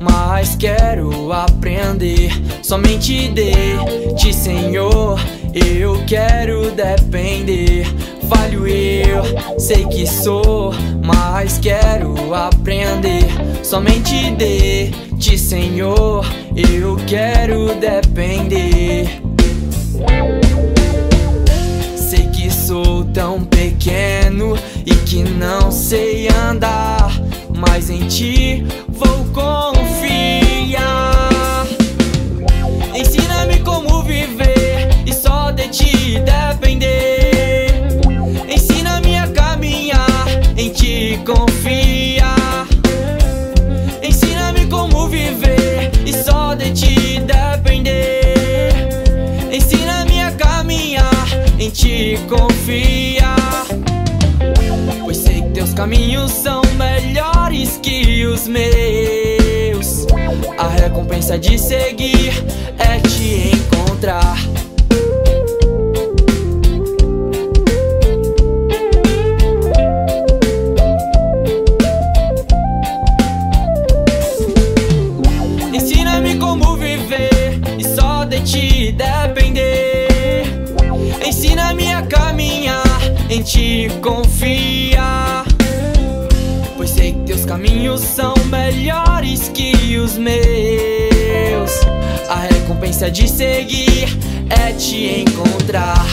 mas quero aprender. Somente de ti, Senhor, eu quero depender. Falho eu, sei que sou, mas quero aprender. Somente de ti, Senhor, eu quero depender. Sei que sou tão pequeno e que não sei andar, mas em ti vou confiar. Ensina-me como viver e só de ti depender. Ensina-me a caminhar, em ti confiar. Ensina-me como viver e só de ti depender. Ensina-me a caminhar, em ti confiar. Pois sei que teus caminhos são que os meus. A recompensa de seguir é te encontrar. Ensina-me como viver e só de ti depender. Ensina-me a caminhar, em ti confiar. Sei que teus caminhos são melhores que os meus. A recompensa de seguir é te encontrar.